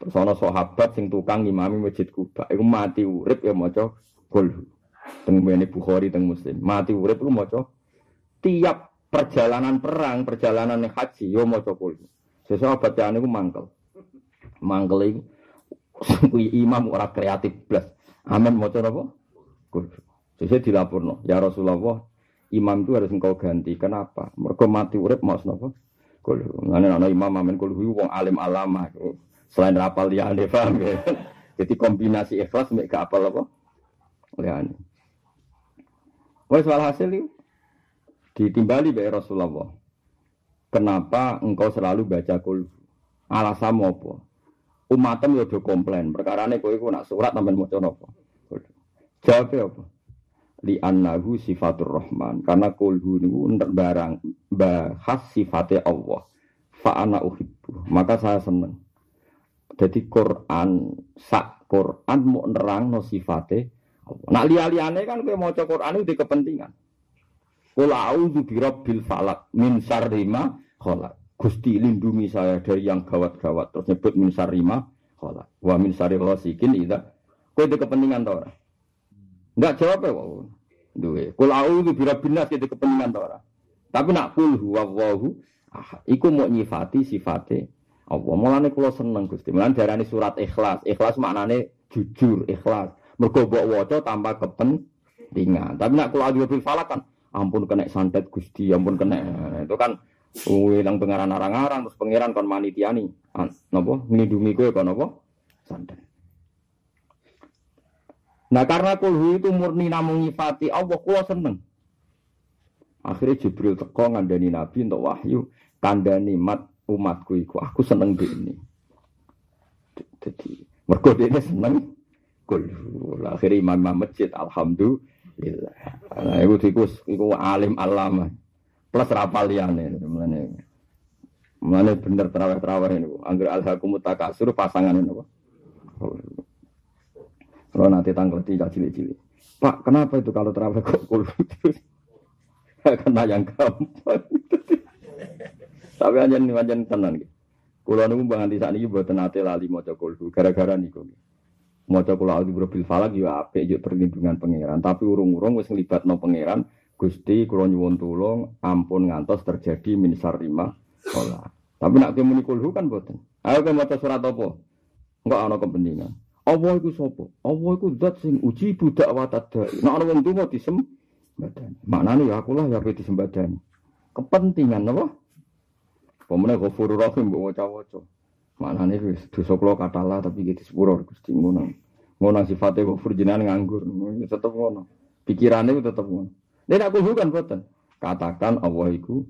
Terus ana sahabat sing tukang imami masjid Kuba, iku mati urip ya maca kul. Teng mene Bukhari teng Muslim. Mati urip iku maca tiap perjalanan perang, perjalanan haji yo maca kul. Sesuk bacaan iku mangkel. Mangkel iku imam ora kreatif blas. Amin maca napa? Kul. Sesuk dilapurno, ya Rasulullah, imam itu harus engkau ganti. Kenapa? Mereka mati urip mau napa? Kul. Ngene ana imam amin kul wong alim alama. Selain rapal liyane paham ya. Jadi kombinasi ikhlas mek gak apal apa? Liyane. Wes walhasil ditimbali bae Rasulullah. Kenapa engkau selalu baca kul? Alasan apa? Umatem yo do komplain. Perkarane kowe iku nak surat sampean maca napa? Jawab apa? Li annahu sifatur rahman. Karena kulhu niku barang bahas sifatnya Allah. Fa ana uhibbu. Maka saya seneng. Jadi Quran sak Quran mau nerang no sifate. Nak liya-liyane kan kowe maca Quran itu kepentingan. Qul a'udzu birabbil falak min syarri ma. Gusti lindungi saya dari yang gawat-gawat. Terus nyebut min syarri ma khalaq. Wa min syarri ghasikin idza. Kowe itu kepentingan ta ora? Enggak jawab ya, wow. Duwe. Qul a'udzu birabbin nas itu kepentingan ta ora? Tapi nak kul huwallahu. Iku mau nyifati sifate Allah. Mulane kula seneng Gusti. Mulane diarani surat ikhlas. Ikhlas maknane jujur, ikhlas. Mergo mbok waca tanpa kepentingan. Tapi nak kula adu bil falak kan ampun kena santet Gusti, ampun kena itu kan wilang pengaran arang-arang terus pangeran kon manitiani. Napa nglindungi kowe kon napa? Santet. Nah karena kulhu itu murni namung nyifati Allah, kula seneng. Akhirnya Jibril teko ngandani Nabi untuk wahyu kandani mat umatku iku aku seneng di ini. Jadi mergo ini seneng kul. Akhirnya imam imam masjid alhamdulillah. Nah, iku tikus iku alim alama plus rapal liyane mulane. Mulane bener terawih-terawih ini. Angger alhaqum takasur pasangan ini. Kalau nanti tanggal tiga cilik-cilik. Pak, kenapa itu kalau terawih kok kul? Kena yang gampang. Tapi nih aja tenan gitu. Kulo niku nganti saat ini buat nate lali maca kulhu gara-gara niku. Maca kulo aldi bil falak yo apik yo perlindungan pangeran. Tapi urung-urung wis nglibatno pangeran. Gusti kulo nyuwun tulung ampun ngantos terjadi min sarima olah. Tapi nak ke muni kulhu kan boten. Ayo ke maca surat apa? Enggak ana kepentingan. Allah iku sapa? Allah iku zat sing uji budak wa tadai. Nek ana wong disem badan. Maknane ya akulah ya disembadani. Kepentingan apa? Pemenang ghafurur rahim mbok waca-waca. Maknane wis dosa kula katala tapi gitu sepuro Gusti ngono. Ngono sifate ghafur jenengan nganggur. Tetep ngono. Pikirane tetep ngono. Nek aku bukan boten. Katakan Allah iku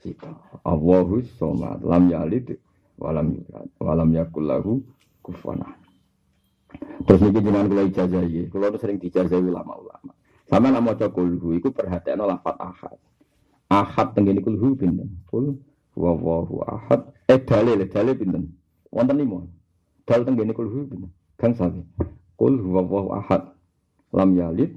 sita. Allahu somad lam yalid walam yulad walam yakul lahu kufuwan Terus niki jenengan kula ijazahi, kula sering dijazahi ulama-ulama. Sama nak maca kulhu iku perhatian lafat ahad. Ahad tenggene kulhu pinten? Kul Wallahu ahad. Eh dalil, dalil pinten? Wonten limo. Dal teng kene kulhu pinten? Kang sami. Qul huwallahu ahad. Lam yalid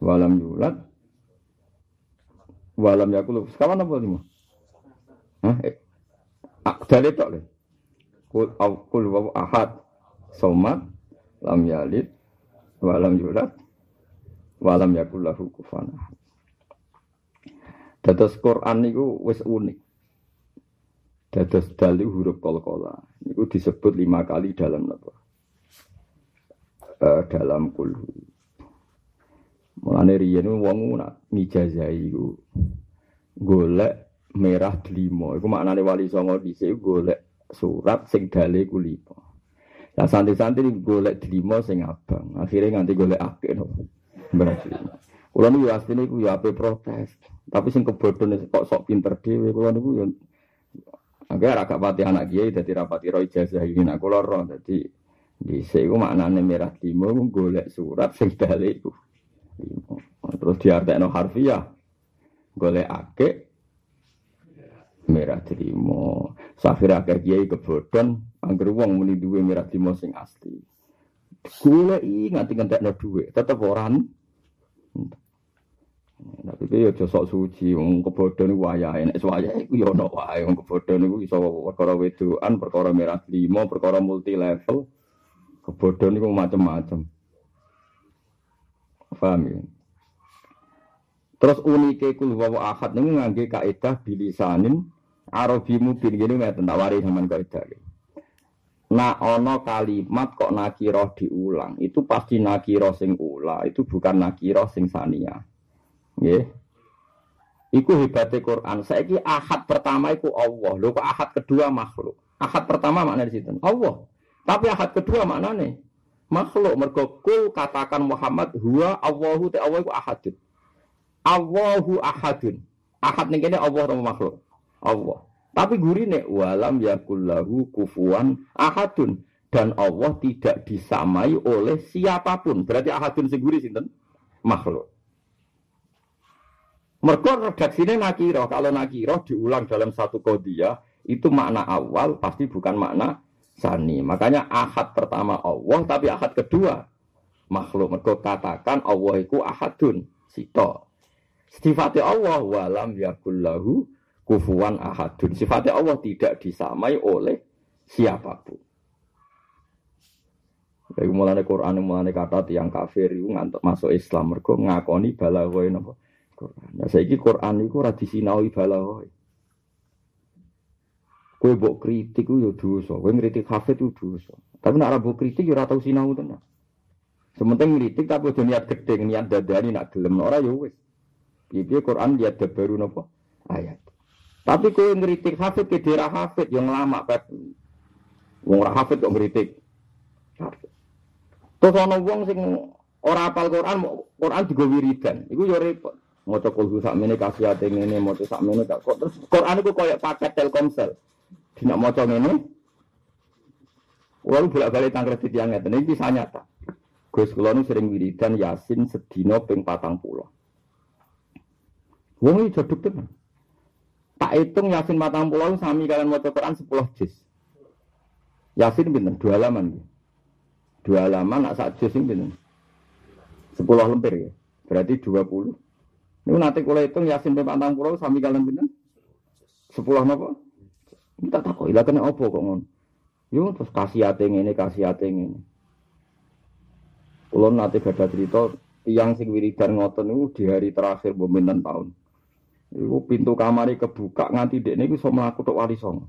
wa lam yulad wa lam yakul. Sekawan apa limo? Hah? Eh. Ah, dalil tok le. Qul huwallahu ahad. Somad lam yalid wa lam yulad wa lam yakul lahu kufuwan ahad. Dados Quran niku unik. Dados dalu huruf kol-kola. Itu disebut lima kali dalam apa? Uh, dalam kulhu. Mulane riyen wong nak mijazai iku golek merah delima. Iku maknane wali songo dhisik golek surat sing dale ku lima. Lah santri-santri golek delima sing abang. Akhirnya nganti golek akeh no. Berarti. Kulo niku asline iku ya ape protes. Tapi sing kebodhone kok sok pinter dhewe kulo niku ya Agar agak pati anak kiai jadi rapati roh ijazah ini nak kula roh dadi dhisik iku maknane merah limo golek surat sing balik iku. Terus diartekno harfiah. Golek akeh merah limo. Safir akeh kiai kebodhon angger wong muni duwe merah limo sing asli. Golek nganti ngentekno dhuwit, tetep ora Tapi piye aja sok suci wong kebodohan iku wayahe nek wayahe iku ya ono wae wong kebodohan iku iso perkara wedoan, perkara merah lima, perkara multi level. Kebodohan iku macam-macam. Paham ya? Terus unike kul wa ahad niku ngangge kaidah bilisanin Arabi mubin gini ngeten tak wari sampean kaidah. Nah ono kalimat kok nakiroh diulang, itu pasti nakiroh sing ula, itu bukan nakiroh sing sania. Nggih. Iku hebatnya Quran. Saiki ahad pertama iku Allah. Lho ahad kedua makhluk. Ahad pertama makna di situ Allah. Tapi ahad kedua maknane makhluk. Mergo kul katakan Muhammad huwa Allahu te Allah iku ahadun. Allahu ahadun. Ahad ning kene Allah atau makhluk. Allah. Tapi gurine walam yakullahu kufuan ahadun dan Allah tidak disamai oleh siapa pun. Berarti ahadun sing guri? Makhluk. Mereka redaksinya nakiro. Kalau nakiro diulang dalam satu kodiah, itu makna awal pasti bukan makna sani. Makanya ahad pertama Allah, tapi ahad kedua makhluk. Mereka katakan Allah itu ahadun. Sito. Sifatnya Allah walam yakullahu kufuan ahadun. Sifatnya Allah tidak disamai oleh siapa pun. Jadi mulai Quran mulai kata tiang kafir itu ngantuk masuk Islam mereka ngakoni balaghoi napa Quran. Nah saiki Quran iku ora disinaui balaghoi. Kowe mbok kritik ku yo dosa, kowe ngritik hafid ku dosa. Tapi nek ora mbok kritik yo ora tau sinau tenan. Sementing ngritik tapi aja niat gede, niat dadani nak gelem ora yo wis. Piye Quran lihat baru napa ayat. Tapi kowe ngritik hafid ke daerah hafid yang lama pep. Wong ora hafid kok ngritik. Terus ana wong sing ora apal Quran, Quran digo wiridan. Iku yo repot. Maca kulhu sakmene kasihate ngene, maca sakmene kok terus Quran iku koyo paket Telkomsel. Dina maca ngene. Lalu bolak-balik tang kredit yang ngeten iki bisa nyata. Gus kula nu sering wiridan Yasin sedina ping 40. Wong iki jodhok tenan. Tak hitung Yasin 40 sami kalian maca Quran 10 juz. Yasin pinten? Dua halaman. Dua halaman nak sak juz sing pinten? 10 lembar ya. Berarti 20. Ini nanti kalau hitung Yasin ping 40 sami kalian pinten? 10 napa? Kita takut, ilah kena apa kok ngono. Yo terus kasih hati ini, kasih hati ini. Kalau nanti gada cerita, yang sing wiridan ngoten itu di hari terakhir pemerintahan tahun. Itu pintu kamar kebuka nganti dek ini bisa melaku tok wali song.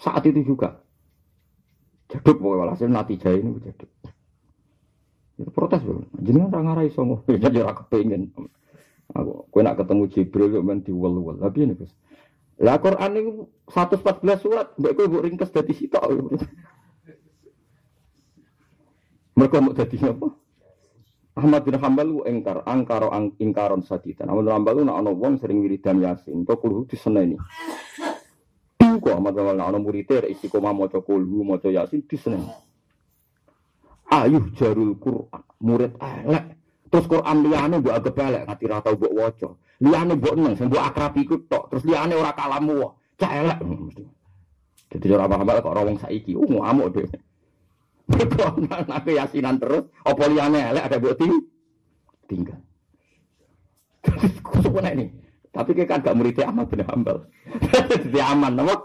Saat itu juga. Jaduk pokoknya walhasil nanti jaya ini jaduk. Itu protes loh. Jadi kan ngarai songo. Jadi orang kepengen. Aku, kue nak ketemu Jibril kok men diwal-wal. Tapi ini Gus. Lah Quran ini 114 surat, mbak kowe mbok ringkes dadi sitok. Mereka mau dadi apa? Ahmad bin Hambal engkar, angkaro ang, ingkaron saditan. Ahmad bin Hambal nak ana wong sering wiridan Yasin, to kulo diseneni. Kok Ahmad bin Hambal ana murid e istiqomah maca kulhu, maca Yasin diseneni. Ayuh jarul Quran, murid elek. Terus Quran liyane mbok anggap elek, ngati ra tau. Liyane mbok neng, mbok akrab iku tok. Terus liyane ora kalamu wae. Mesti. Jadi ora paham kok ora wong saiki, uh ngamuk dhewe. Kok nak yasinan terus, apa liyane elek ada mbok ting tinggal. Kusuk ini. Tapi kayak gak muridnya Ahmad bin Hambal. Jadi aman, nama.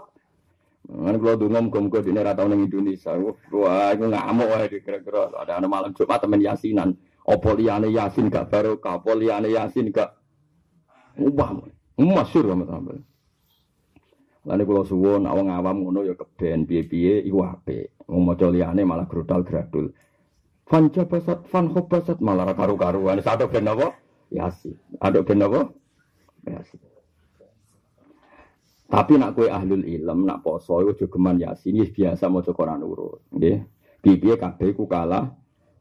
Kan kalau dulu ngomong muga di negara tahun Indonesia. Wah, aku ngamuk wah kira-kira. Ada anak malam Jumat temen yasinan. Apa Yasin gak baru, apa liyane Yasin gak ubah. Masyhur sama tambah. Lalu kalau suwon awang awam ngono ya keben piye-piye iku apik. Wong maca malah grudal gradul. Fan jabasat fan khobasat malah ra karu-karuan. Satu ben apa? Yasin. Ada ben apa? Yasin. Tapi nak kue ahlul ilm, nak poso, itu juga yasin, biasa mau Quran urut. Nggih. Piye kabeh ku kalah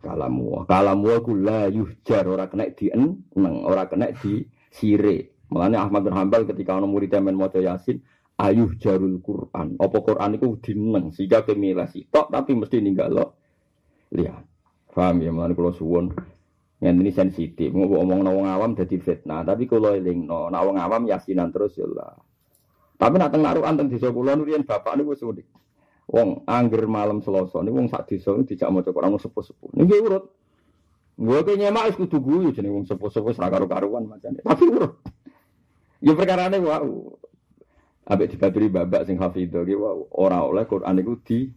kalamu. Kalamu aku la yuhjar. Ora kena di neng. Ora kena di sire Makanya Ahmad bin Hambal ketika orang murid men maca Yasin ayuh jarul Quran. Apa Quran itu dineng sehingga kemilah tok tapi mesti ninggal lo lihat. Paham ya makanya kalau suwon yang ini sensitif. Mau ngomong nawang awam jadi fitnah tapi kalau eling no nawang awam yasinan terus ya lah tapi nak teng naruh anteng desa kula nurian bapak niku wis udik Wong angger malam Selasa niku wong sak desa dijak maca Quran sepuh-sepuh. Niki urut. Gue nyemak wis kudu guyu jeneng wong sepo-sepo ora karo-karuan macane. Tapi urut. Ya perkarane wow. Ambek dibabri babak sing hafidho ki wow, ora oleh Quran iku di.